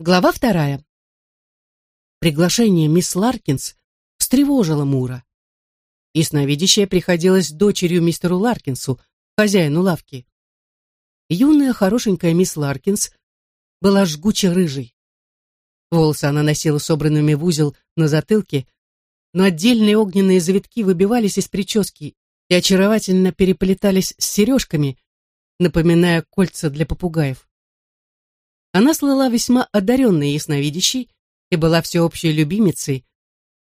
Глава вторая. Приглашение мисс Ларкинс встревожило Мура. Ясновидящая приходилась дочерью мистеру Ларкинсу, хозяину лавки. Юная хорошенькая мисс Ларкинс была жгуче рыжей. Волосы она носила собранными в узел на затылке, но отдельные огненные завитки выбивались из прически и очаровательно переплетались с сережками, напоминая кольца для попугаев. Она слыла весьма одаренной ясновидящей и была всеобщей любимицей,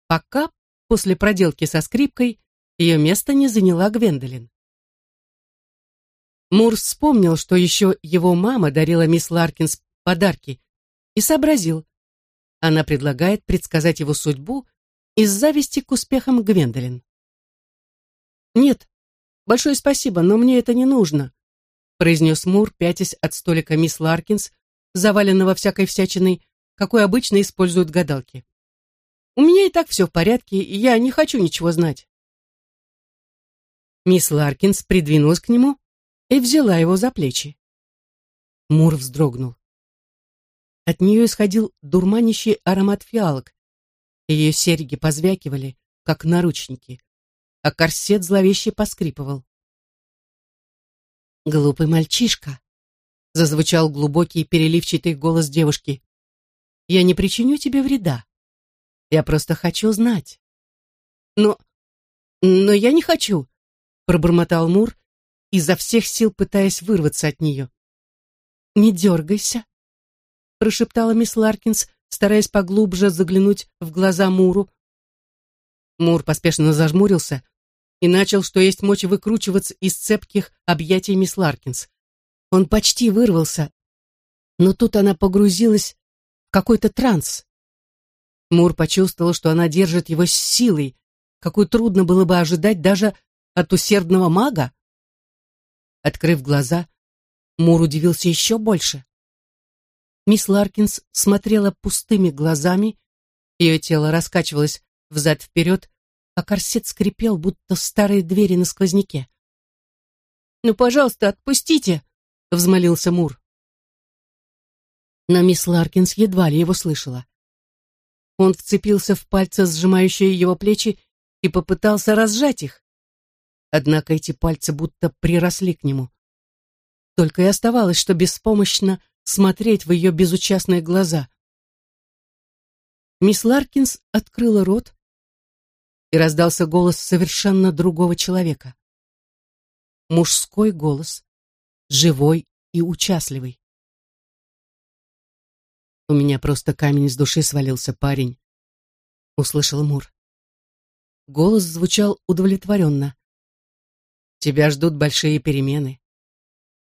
пока после проделки со скрипкой ее место не заняла Гвендолин. Мур вспомнил, что еще его мама дарила мисс Ларкинс подарки, и сообразил. Она предлагает предсказать его судьбу из зависти к успехам Гвендолин. «Нет, большое спасибо, но мне это не нужно», произнес Мур, пятясь от столика мисс Ларкинс, заваленного всякой всячиной, какой обычно используют гадалки. У меня и так все в порядке, и я не хочу ничего знать. Мисс Ларкинс придвинулась к нему и взяла его за плечи. Мур вздрогнул. От нее исходил дурманящий аромат фиалок. Ее серьги позвякивали, как наручники, а корсет зловеще поскрипывал. «Глупый мальчишка», зазвучал глубокий переливчатый голос девушки. Я не причиню тебе вреда. Я просто хочу знать. Но... но я не хочу, пробормотал Мур, изо всех сил пытаясь вырваться от нее. Не дергайся, прошептала мисс Ларкинс, стараясь поглубже заглянуть в глаза Муру. Мур поспешно зажмурился и начал, что есть мочь, выкручиваться из цепких объятий мисс Ларкинс. Он почти вырвался, но тут она погрузилась в какой-то транс. Мур почувствовал, что она держит его с силой, какую трудно было бы ожидать даже от усердного мага. Открыв глаза, Мур удивился еще больше. Мисс Ларкинс смотрела пустыми глазами, ее тело раскачивалось взад-вперед, а корсет скрипел, будто старые двери на сквозняке. «Ну, пожалуйста, отпустите!» Взмолился Мур. Но мисс Ларкинс едва ли его слышала. Он вцепился в пальцы, сжимающие его плечи, и попытался разжать их. Однако эти пальцы будто приросли к нему. Только и оставалось, что беспомощно смотреть в ее безучастные глаза. Мисс Ларкинс открыла рот, и раздался голос совершенно другого человека. Мужской голос, живой и участливый. «У меня просто камень с души свалился, парень», — услышал Мур. Голос звучал удовлетворенно. «Тебя ждут большие перемены.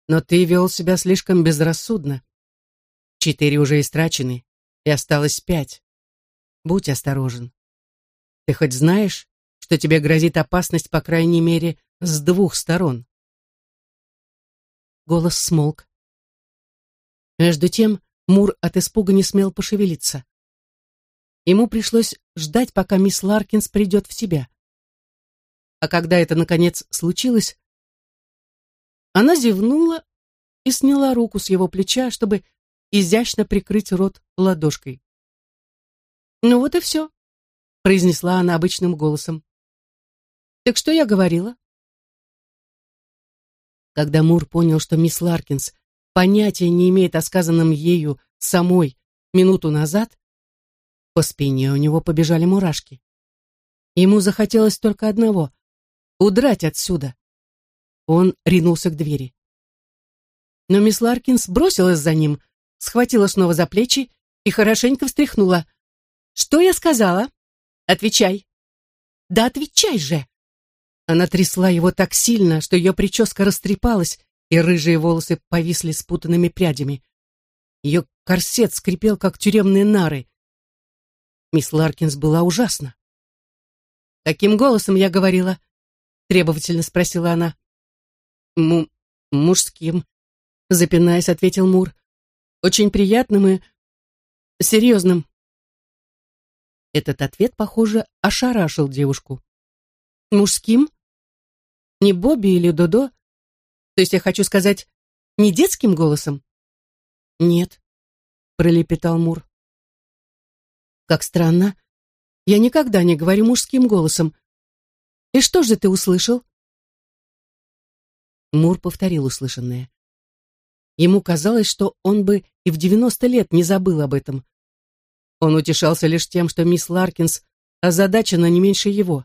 Но ты вел себя слишком безрассудно. Четыре уже истрачены, и осталось пять. Будь осторожен. Ты хоть знаешь, что тебе грозит опасность, по крайней мере, с двух сторон?» Голос смолк. Между тем Мур от испуга не смел пошевелиться. Ему пришлось ждать, пока мисс Ларкинс придет в себя. А когда это, наконец, случилось, она зевнула и сняла руку с его плеча, чтобы изящно прикрыть рот ладошкой. «Ну вот и все», — произнесла она обычным голосом. «Так что я говорила?» Когда Мур понял, что мисс Ларкинс понятия не имеет о сказанном ею самой минуту назад, по спине у него побежали мурашки. Ему захотелось только одного — удрать отсюда. Он ринулся к двери. Но мисс Ларкинс бросилась за ним, схватила снова за плечи и хорошенько встряхнула. «Что я сказала? Отвечай!» «Да отвечай же!» Она трясла его так сильно, что ее прическа растрепалась, и рыжие волосы повисли спутанными прядями. Ее корсет скрипел, как тюремные нары. Мисс Ларкинс была ужасна. «Каким голосом я говорила?» — требовательно спросила она. «Му... мужским», — запинаясь, ответил Мур. «Очень приятным и серьезным». Этот ответ, похоже, ошарашил девушку. «Мужским?» Не Бобби или Додо? То есть я хочу сказать, не детским голосом? Нет. пролепетал Мур. «Как странно. Я никогда не говорю мужским голосом. И что же ты услышал?» Мур повторил услышанное. Ему казалось, что он бы и в девяносто лет не забыл об этом. Он утешался лишь тем, что мисс Ларкинс озадачена не меньше его.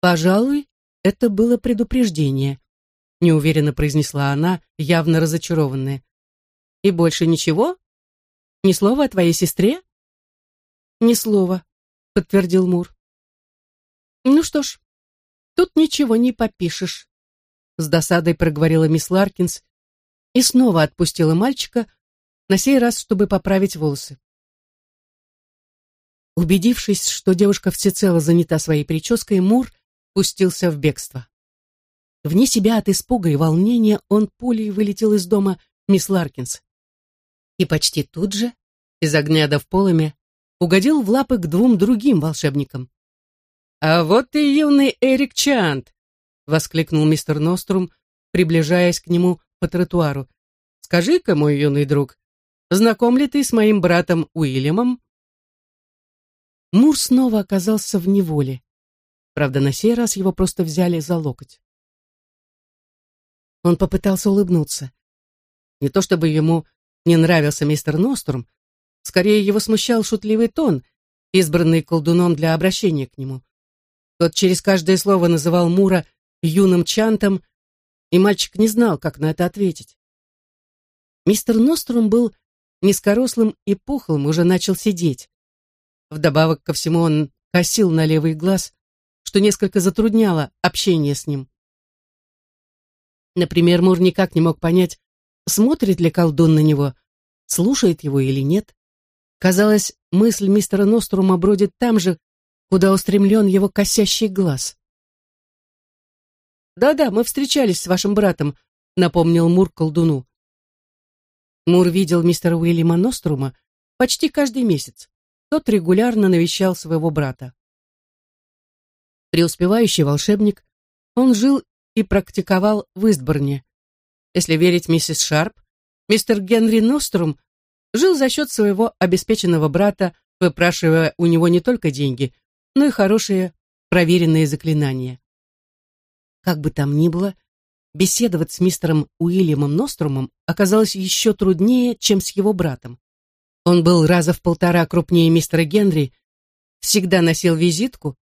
«Пожалуй, это было предупреждение», — неуверенно произнесла она, явно разочарованная. «И больше ничего? Ни слова о твоей сестре?» «Ни слова», — подтвердил Мур. «Ну что ж, тут ничего не попишешь», — с досадой проговорила мисс Ларкинс и снова отпустила мальчика, на сей раз, чтобы поправить волосы. Убедившись, что девушка всецело занята своей прической, Мур пустился в бегство. Вне себя от испуга и волнения он пулей вылетел из дома мисс Ларкинс. И почти тут же, из огня до в полыми, угодил в лапы к двум другим волшебникам. «А вот и юный Эрик Чант!» — воскликнул мистер Нострум, приближаясь к нему по тротуару. «Скажи-ка, мой юный друг, знаком ли ты с моим братом Уильямом?» Мур снова оказался в неволе. Правда, на сей раз его просто взяли за локоть. Он попытался улыбнуться. Не то чтобы ему не нравился мистер Нострум, скорее его смущал шутливый тон, избранный колдуном для обращения к нему. Тот через каждое слово называл Мура юным чантом, и мальчик не знал, как на это ответить. Мистер Нострум был низкорослым и пухлым, уже начал сидеть. Вдобавок ко всему он косил на левый глаз, что несколько затрудняло общение с ним. Например, Мур никак не мог понять, смотрит ли колдун на него, слушает его или нет. Казалось, мысль мистера Нострума бродит там же, куда устремлен его косящий глаз. «Да-да, мы встречались с вашим братом», — напомнил Мур колдуну. Мур видел мистера Уильяма Нострума почти каждый месяц тот регулярно навещал своего брата. Преуспевающий волшебник, он жил и практиковал в Истборне. Если верить миссис Шарп, мистер Генри Нострум жил за счет своего обеспеченного брата, выпрашивая у него не только деньги, но и хорошие проверенные заклинания. Как бы там ни было, беседовать с мистером Уильямом Нострумом оказалось еще труднее, чем с его братом. Он был раза в полтора крупнее мистера Генри, всегда носил визитку,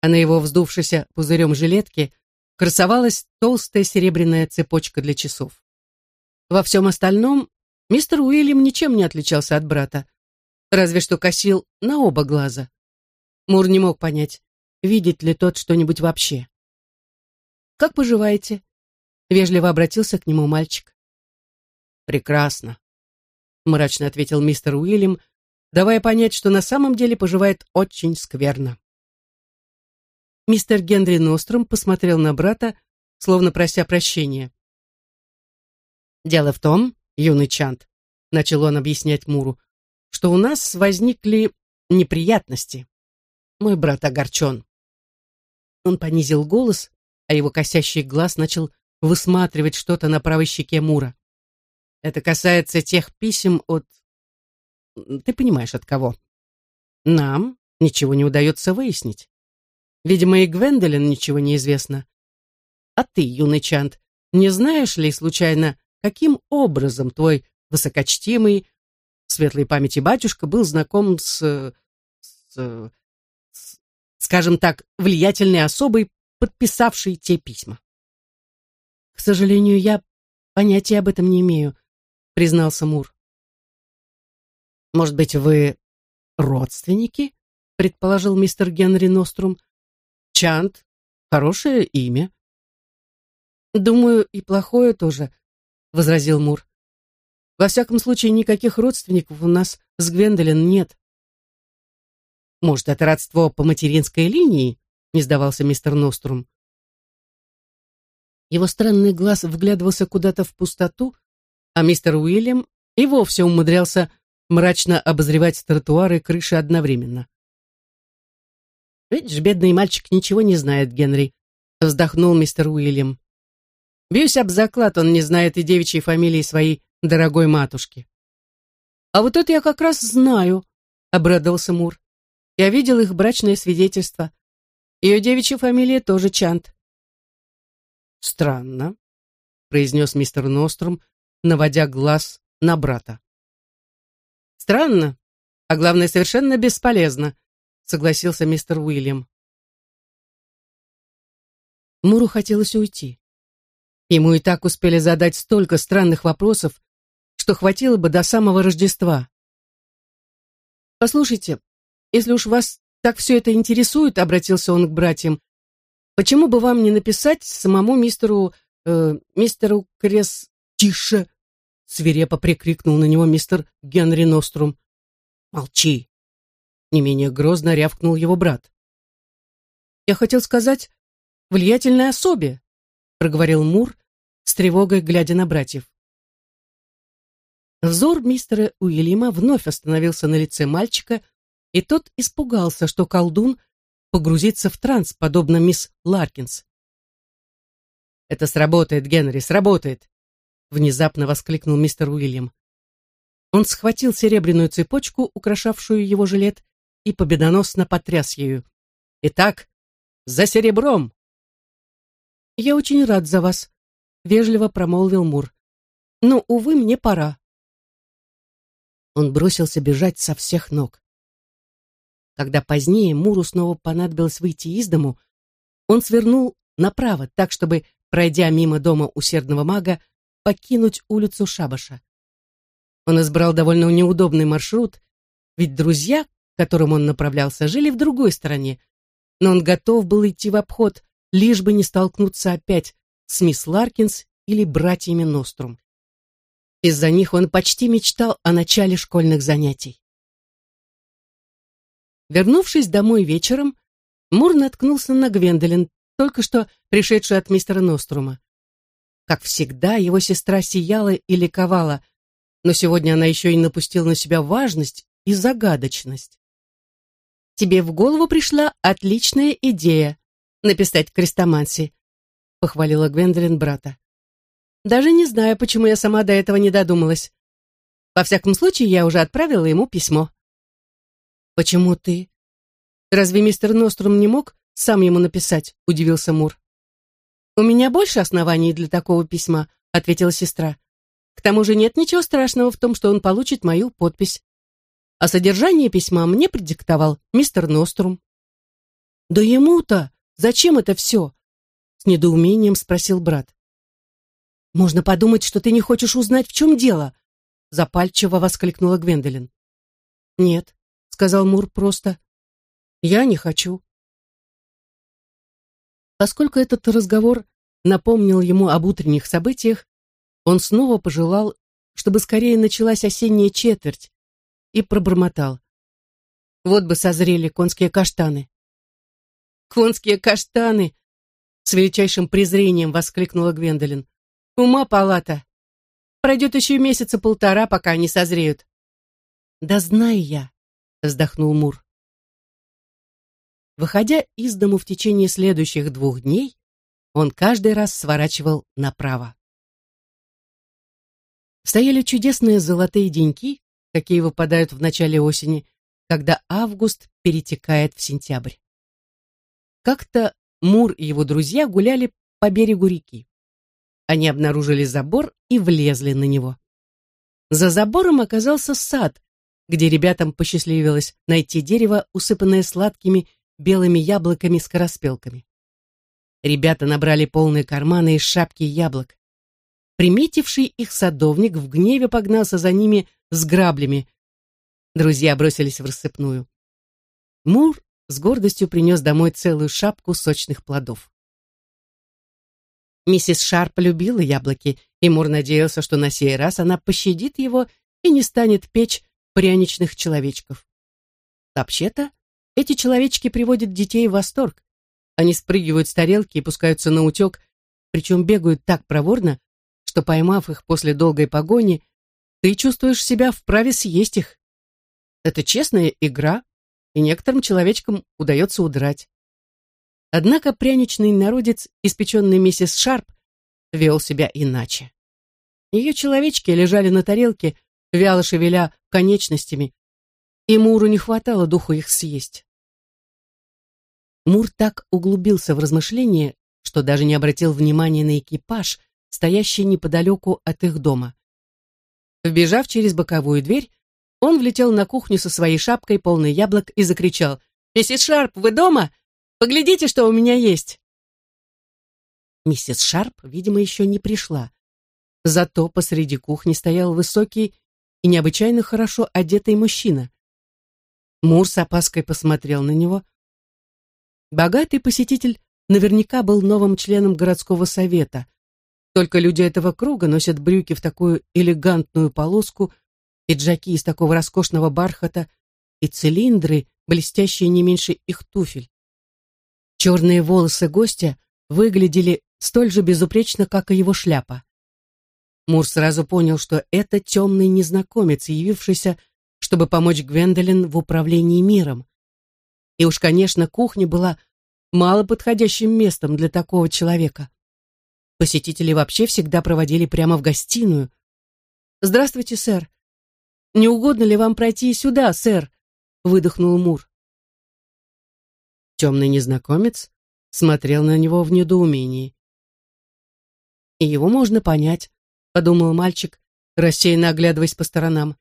а на его вздувшейся пузырем жилетке красовалась толстая серебряная цепочка для часов. Во всем остальном мистер Уильям ничем не отличался от брата, разве что косил на оба глаза. Мур не мог понять, видит ли тот что-нибудь вообще. «Как поживаете?» — вежливо обратился к нему мальчик. «Прекрасно», мрачно ответил мистер Уильям, давая понять, что на самом деле поживает очень скверно. Мистер Генри Ностром посмотрел на брата, словно прося прощения. «Дело в том, юный Чант», — начал он объяснять Муру, «что у нас возникли неприятности. Мой брат огорчен». Он понизил голос, а его косящий глаз начал высматривать что-то на правой щеке Мура. Это касается тех писем от... Ты понимаешь, от кого. Нам ничего не удается выяснить. Видимо, и Гвендолин ничего не известно. А ты, юный Чант, не знаешь ли, случайно, каким образом твой высокочтимый, светлой памяти батюшка был знаком с, с, с скажем так, влиятельной особой, подписавшей те письма? К сожалению, я понятия об этом не имею, признался Мур. «Может быть, вы родственники?» — предположил мистер Генри Нострум. «Чант — хорошее имя». «Думаю, и плохое тоже», — возразил Мур. «Во всяком случае, никаких родственников у нас с Гвендолин нет». «Может, это родство по материнской линии?» — не сдавался мистер Нострум. Его странный глаз вглядывался куда-то в пустоту, а мистер Уильям и вовсе умудрялся мрачно обозревать тротуары и крыши одновременно. «Видишь, бедный мальчик ничего не знает, Генри», — вздохнул мистер Уильям. «Бьюсь об заклад, он не знает и девичьей фамилии своей дорогой матушки». «А вот это я как раз знаю», — обрадовался Мур. «Я видел их брачное свидетельство. Ее девичья фамилия тоже Чант». «Странно», — произнес мистер Ностром, наводя глаз на брата. «Странно, а главное, совершенно бесполезно», — согласился мистер Уильям. Муру хотелось уйти. Ему и так успели задать столько странных вопросов, что хватило бы до самого Рождества. «Послушайте, если уж вас так все это интересует», — обратился он к братьям, «почему бы вам не написать самому мистеру... Э, мистеру Крес...» «Тише!» — свирепо прикрикнул на него мистер Генри Нострум. «Молчи!» — не менее грозно рявкнул его брат. «Я хотел сказать, влиятельной особе», — проговорил Мур, с тревогой глядя на братьев. Взор мистера Уильяма вновь остановился на лице мальчика, и тот испугался, что колдун погрузится в транс, подобно мисс Ларкинс. «Это сработает, Генри, сработает!» — внезапно воскликнул мистер Уильям. Он схватил серебряную цепочку, украшавшую его жилет, и победоносно потряс ею. «Итак, за серебром!» «Я очень рад за вас», — вежливо промолвил Мур. «Но, увы, мне пора». Он бросился бежать со всех ног. Когда позднее Муру снова понадобилось выйти из дому, он свернул направо, так, чтобы, пройдя мимо дома усердного мага, покинуть улицу Шабаша. Он избрал довольно неудобный маршрут, ведь друзья, к которым он направлялся, жили в другой стороне, но он готов был идти в обход, лишь бы не столкнуться опять с мисс Ларкинс или братьями Нострум. Из-за них он почти мечтал о начале школьных занятий. Вернувшись домой вечером, Мур наткнулся на Гвендолин, только что пришедшую от мистера Нострума. Как всегда, его сестра сияла и ликовала, но сегодня она еще и напустила на себя важность и загадочность. «Тебе в голову пришла отличная идея», написать крестоманси», — похвалила Гвендолин брата. «Даже не знаю, почему я сама до этого не додумалась. Во всяком случае, я уже отправила ему письмо». «Почему ты? Разве мистер Нострум не мог сам ему написать?» — удивился Мур. «У меня больше оснований для такого письма», — ответила сестра. «К тому же нет ничего страшного в том, что он получит мою подпись. А содержание письма мне предиктовал мистер Нострум». «Да ему-то Зачем это все?» С недоумением спросил брат. «Можно подумать, что ты не хочешь узнать, в чем дело», запальчиво воскликнула Гвендолин. «Нет», — сказал Мур просто, — «я не хочу». Поскольку этот разговор напомнил ему об утренних событиях, он снова пожелал, чтобы скорее началась осенняя четверть, и пробормотал. «Вот бы созрели конские каштаны». Конские каштаны!» С величайшим презрением воскликнула Гвендолин. «Ума палата! Пройдет еще месяца полтора, пока они созреют». «Да знаю я», — вздохнул Мур. Выходя из дому в течение следующих двух дней, он каждый раз сворачивал направо. Стояли чудесные золотые деньки, какие выпадают в начале осени, когда август перетекает в сентябрь. Как-то Мур и его друзья гуляли по берегу реки. Они обнаружили забор и влезли на него. За забором оказался сад, где ребятам посчастливилось найти дерево, усыпанное сладкими белыми яблоками-скороспелками. Ребята набрали полные карманы из шапки яблок. Приметивший их садовник в гневе погнался за ними с граблями. Друзья бросились в рассыпную. Мур с гордостью принес домой целую шапку сочных плодов. Миссис Шарп любила яблоки, и Мур надеялся, что на сей раз она пощадит его и не станет печь пряничных человечков. Вообще-то, эти человечки приводят детей в восторг. Они спрыгивают с тарелки и пускаются на утек, причем бегают так проворно, что, поймав их после долгой погони, ты чувствуешь себя вправе съесть их. Это честная игра, и некоторым человечкам удается удрать. Однако пряничный народец, испеченный миссис Шарп, вел себя иначе. Ее человечки лежали на тарелке, вяло шевеля конечностями, и Муру не хватало духу их съесть. Мур так углубился в размышления, что даже не обратил внимания на экипаж, стоящий неподалеку от их дома. Вбежав через боковую дверь, он влетел на кухню со своей шапкой, полной яблок, и закричал «Миссис Шарп, вы дома? Поглядите, что у меня есть!» Миссис Шарп, видимо, еще не пришла. Зато посреди кухни стоял высокий и необычайно хорошо одетый мужчина. Мур с опаской посмотрел на него. Богатый посетитель наверняка был новым членом городского совета. Только люди этого круга носят брюки в такую элегантную полоску, пиджаки из такого роскошного бархата и цилиндры, блестящие не меньше их туфель. Черные волосы гостя выглядели столь же безупречно, как и его шляпа. Мур сразу понял, что это темный незнакомец, явившийся, чтобы помочь Гвендолин в управлении миром. И уж, конечно, кухня была мало подходящим местом для такого человека. Посетители вообще всегда проводили прямо в гостиную. «Здравствуйте, сэр. Не угодно ли вам пройти сюда, сэр?» — выдохнул Мур. Темный незнакомец смотрел на него в недоумении. «И его можно понять», — подумал мальчик, рассеянно оглядываясь по сторонам.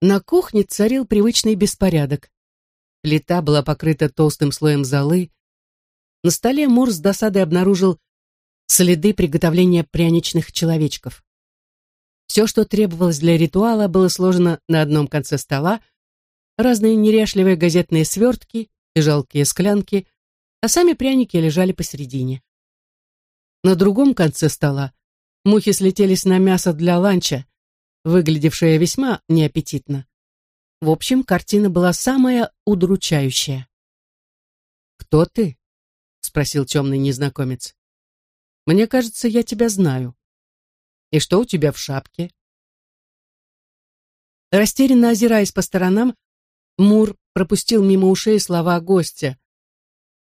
На кухне царил привычный беспорядок. Плита была покрыта толстым слоем золы. На столе Мур с досадой обнаружил следы приготовления пряничных человечков. Все, что требовалось для ритуала, было сложено на одном конце стола, разные неряшливые газетные свертки и жалкие склянки, а сами пряники лежали посередине. На другом конце стола мухи слетелись на мясо для ланча, выглядевшее весьма неаппетитно. В общем, картина была самая удручающая. «Кто ты?» — спросил темный незнакомец. «Мне кажется, я тебя знаю. И что у тебя в шапке?» Растерянно озираясь по сторонам, Мур пропустил мимо ушей слова гостя.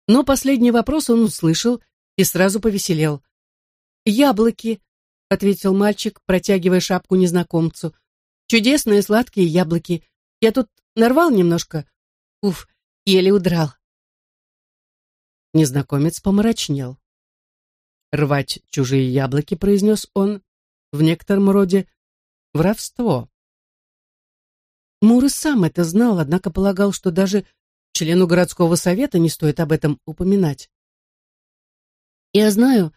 Но последний вопрос он услышал и сразу повеселел. «Яблоки», — ответил мальчик, протягивая шапку незнакомцу. «Чудесные сладкие яблоки. Я тут нарвал немножко. Уф, еле удрал». Незнакомец помрачнел. «Рвать чужие яблоки», — произнес он, — «в некотором роде воровство». Мур и сам это знал, однако полагал, что даже члену городского совета не стоит об этом упоминать. «Я знаю,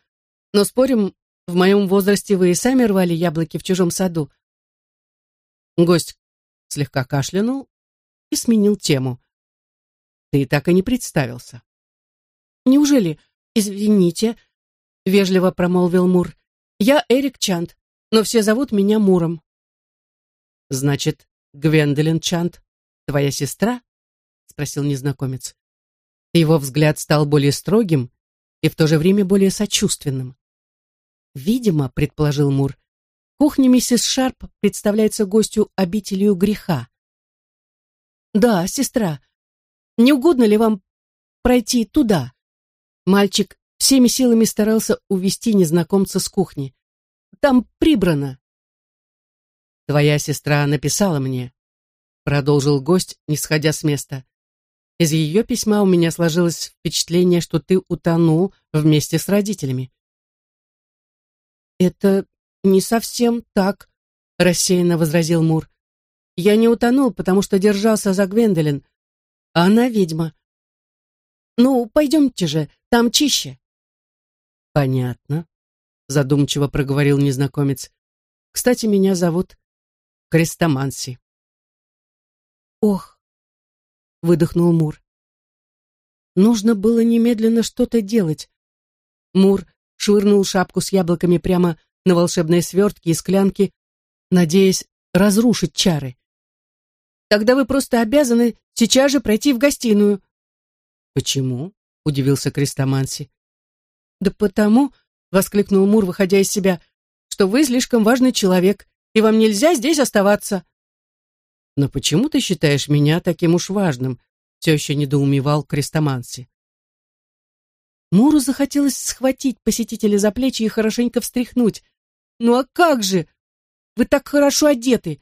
но спорим, в моем возрасте вы и сами рвали яблоки в чужом саду. Гость слегка кашлянул и сменил тему. Ты так и не представился. Неужели? Извините, вежливо промолвил Мур. Я Эрик Чант, но все зовут меня Муром. Значит, Гвендолин Чант, твоя сестра? спросил незнакомец. Его взгляд стал более строгим и в то же время более сочувственным. Видимо, предположил Мур, кухня миссис Шарп представляется гостю обителью греха. Да, сестра, не угодно ли вам пройти туда? Мальчик всеми силами старался увести незнакомца с кухни. Там прибрано. Твоя сестра написала мне, продолжил гость, не сходя с места. Из ее письма у меня сложилось впечатление, что ты утонул вместе с родителями. «Это не совсем так», — рассеянно возразил Мур. «Я не утонул, потому что держался за Гвендолин, а она ведьма. Ну, пойдемте же, там чище». «Понятно», — задумчиво проговорил незнакомец. «Кстати, меня зовут Крестоманси». «Ох», — выдохнул Мур. Нужно было немедленно что-то делать. Мур швырнул шапку с яблоками прямо на волшебные свертки и склянки, надеясь разрушить чары. «Тогда вы просто обязаны сейчас же пройти в гостиную». «Почему?» — удивился Крестоманси. «Да потому», — воскликнул Мур, выходя из себя, «что вы слишком важный человек, и вам нельзя здесь оставаться». «Но почему ты считаешь меня таким уж важным?» — все еще недоумевал Крестоманси. Муру захотелось схватить посетителя за плечи и хорошенько встряхнуть. «Ну а как же? Вы так хорошо одеты,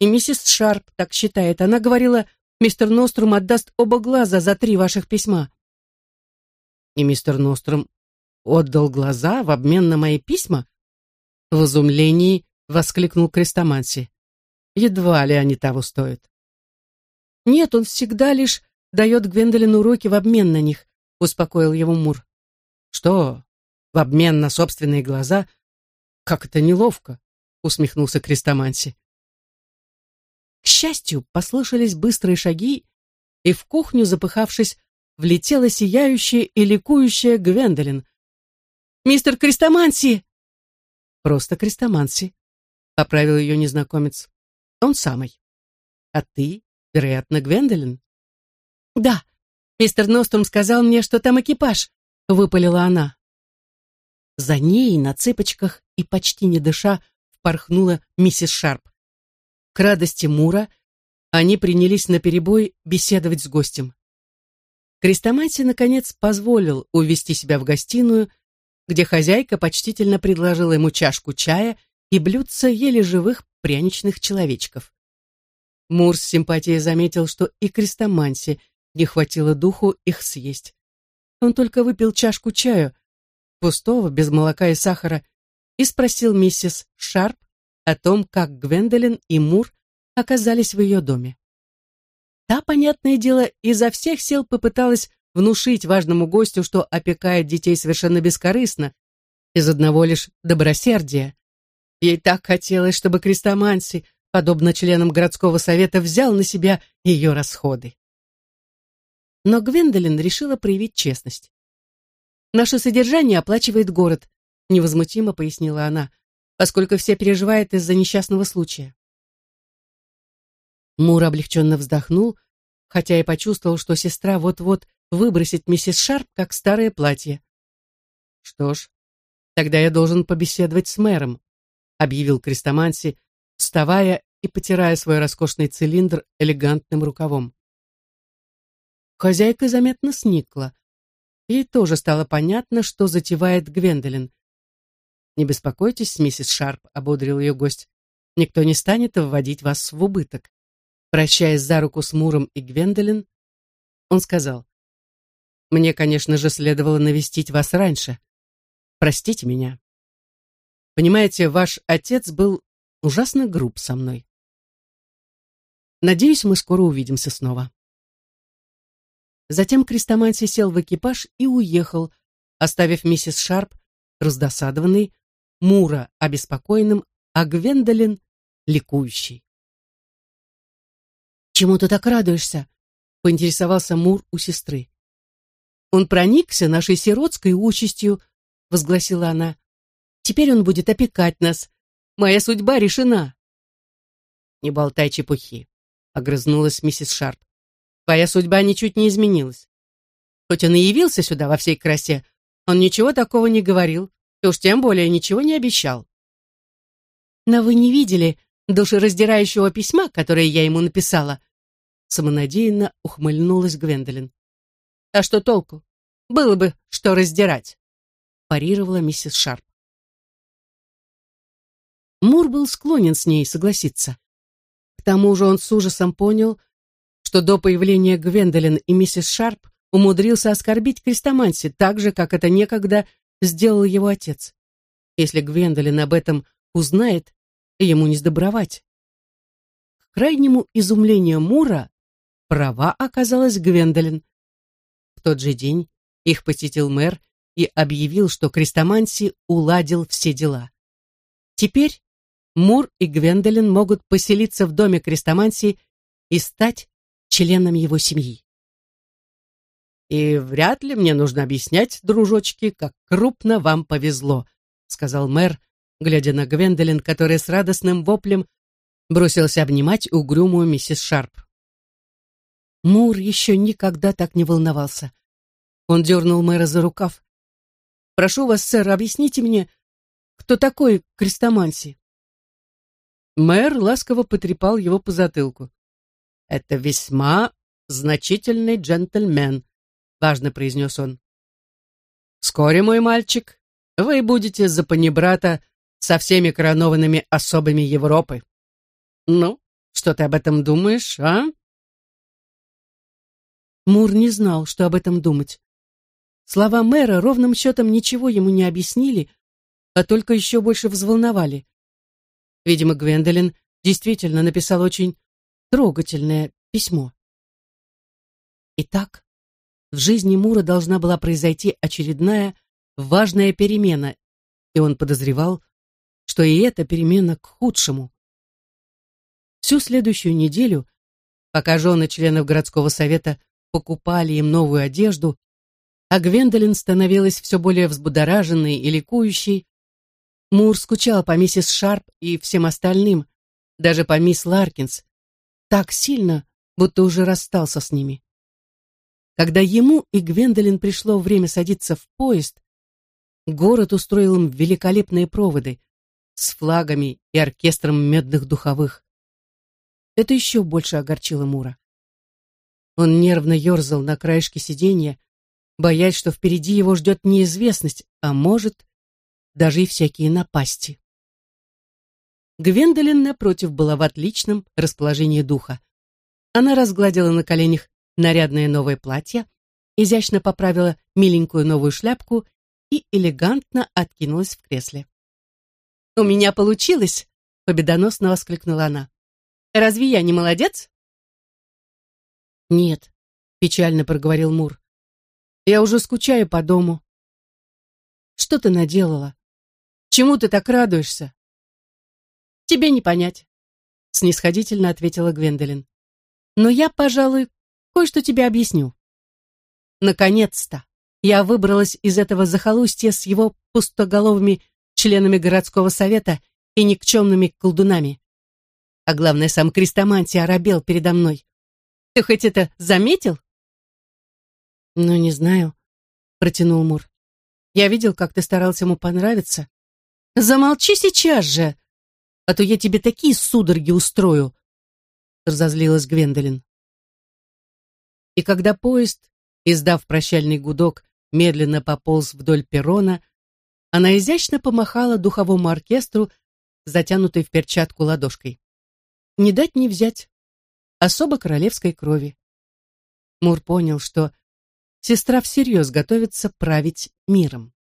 И миссис Шарп так считает. Она говорила, мистер Нострум отдаст оба глаза за три ваших письма. И мистер Нострум отдал глаза в обмен на мои письма? В изумлении воскликнул Крестоманси. Едва ли они того стоят. Нет, он всегда лишь дает Гвендолин уроки в обмен на них, успокоил его Мур. Что? В обмен на собственные глаза? Как это неловко, усмехнулся Крестоманси. К счастью, послышались быстрые шаги, и в кухню, запыхавшись, влетела сияющая и ликующая Гвендолин. «Мистер Крестоманси!» «Просто Крестоманси», — поправил ее незнакомец. «Он самый. А ты, вероятно, Гвендолин?» «Да, мистер Ностром сказал мне, что там экипаж», — выпалила она. За ней на цыпочках и почти не дыша впорхнула миссис Шарп. К радости Мура они принялись наперебой беседовать с гостем. Крестоманси, наконец, позволил увести себя в гостиную, где хозяйка почтительно предложила ему чашку чая и блюдце еле живых пряничных человечков. Мур с симпатией заметил, что и Крестоманси не хватило духу их съесть. Он только выпил чашку чаю, пустого, без молока и сахара, и спросил миссис Шарп о том, как Гвендолин и Мур оказались в ее доме. Та, понятное дело, изо всех сил попыталась внушить важному гостю, что опекает детей совершенно бескорыстно, из одного лишь добросердия. Ей так хотелось, чтобы Крестоманси, подобно членам городского совета, взял на себя ее расходы. Но Гвендолин решила проявить честность. «Наше содержание оплачивает город», — невозмутимо пояснила она, поскольку все переживают из-за несчастного случая. Мур облегченно вздохнул, хотя и почувствовал, что сестра вот-вот выбросит миссис Шарп как старое платье. «Что ж, тогда я должен побеседовать с мэром», объявил Крестоманси, вставая и потирая свой роскошный цилиндр элегантным рукавом. Хозяйка заметно сникла. Ей тоже стало понятно, что затевает Гвендолин. «Не беспокойтесь, миссис Шарп», — ободрил ее гость. «Никто не станет вводить вас в убыток». Прощаясь за руку с Муром и Гвендолин, он сказал, «Мне, конечно же, следовало навестить вас раньше. Простите меня. Понимаете, ваш отец был ужасно груб со мной. Надеюсь, мы скоро увидимся снова». Затем Крестоманси сел в экипаж и уехал, оставив миссис Шарп раздосадованной, Мура обеспокоенным, а Гвендолин ликующей. «Чему ты так радуешься?» — поинтересовался Мур у сестры. «Он проникся нашей сиротской участью», — возгласила она. «Теперь он будет опекать нас. Моя судьба решена». «Не болтай чепухи», — огрызнулась миссис Шарп. «Твоя судьба ничуть не изменилась. Хоть он и явился сюда во всей красе, он ничего такого не говорил, и уж тем более ничего не обещал». «Но вы не видели душераздирающего письма, которое я ему написала?» Самонадеянно ухмыльнулась Гвендолин. «А что толку? Было бы, что раздирать!» парировала миссис Шарп. Мур был склонен с ней согласиться. К тому же он с ужасом понял, что до появления Гвендолин и миссис Шарп умудрился оскорбить Крестоманси так же, как это некогда сделал его отец. Если Гвендолин об этом узнает, ему не сдобровать. К крайнему изумлению Мура права оказалась Гвендолин. Тот же день их посетил мэр и объявил, что Крестоманси уладил все дела. Теперь Мур и Гвендолин могут поселиться в доме Крестоманси и стать членом его семьи. «И вряд ли мне нужно объяснять, дружочки, как крупно вам повезло», сказал мэр, глядя на Гвендолин, которая с радостным воплем бросилась обнимать угрюмую миссис Шарп. Мур еще никогда так не волновался. Он дернул мэра за рукав. «Прошу вас, сэр, объясните мне, кто такой Крестоманси?» Мэр ласково потрепал его по затылку. «Это весьма значительный джентльмен», — важно произнес он. «Вскоре, мой мальчик, вы будете за панибрата со всеми коронованными особами Европы. Ну, Что ты об этом думаешь, а?» Мур не знал, что об этом думать. Слова мэра ровным счетом ничего ему не объяснили, а только еще больше взволновали. Видимо, Гвендолин действительно написал очень трогательное письмо. Итак, в жизни Мура должна была произойти очередная важная перемена, и он подозревал, что и эта перемена к худшему. Всю следующую неделю, пока жены членов городского совета покупали им новую одежду, а Гвендолин становилась все более взбудораженной и ликующей, Мур скучал по миссис Шарп и всем остальным, даже по мисс Ларкинс, так сильно, будто уже расстался с ними. Когда ему и Гвендолин пришло время садиться в поезд, город устроил им великолепные проводы с флагами и оркестром медных духовых. Это еще больше огорчило Мура. Он нервно ерзал на краешке сиденья, боясь, что впереди его ждет неизвестность, а может, даже и всякие напасти. Гвендолин, напротив, была в отличном расположении духа. Она разгладила на коленях нарядное новое платье, изящно поправила миленькую новую шляпку и элегантно откинулась в кресле. «У меня получилось!» — победоносно воскликнула она. «Разве я не молодец?» «Нет», — печально проговорил Мур. «Я уже скучаю по дому». «Что ты наделала? Чему ты так радуешься?» «Тебе не понять», — снисходительно ответила Гвендолин. «Но я, пожалуй, кое-что тебе объясню. Наконец-то я выбралась из этого захолустья с его пустоголовыми членами городского совета и никчемными колдунами. А главное, сам Крестомантий оробел передо мной. Ты хоть это заметил? Ну, не знаю, протянул Мур. Я видел, как ты старался ему понравиться. Замолчи сейчас же, а то я тебе такие судороги устрою, разозлилась Гвендолин. И когда поезд, издав прощальный гудок, медленно пополз вдоль перрона, она изящно помахала духовому оркестру, затянутой в перчатку ладошкой. Не дать не взять. Особо королевской крови. Мур понял, что сестра всерьез готовится править миром.